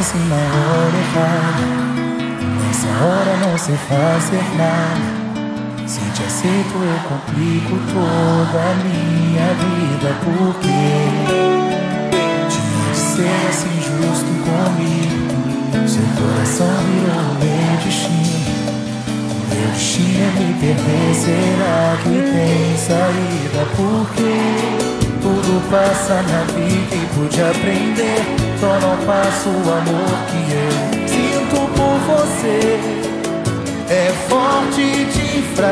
Assim na hora Nessa hora não sei fazer nada se te aceito eu complico toda a minha vida Porque tinha de ser assim justo comigo Seu coração virou meu destino Meu destino é me perder Será que tem saída? Porque tudo passa na vida e pude aprender Só não passo o amor que eu sinto por você é forte de fraco.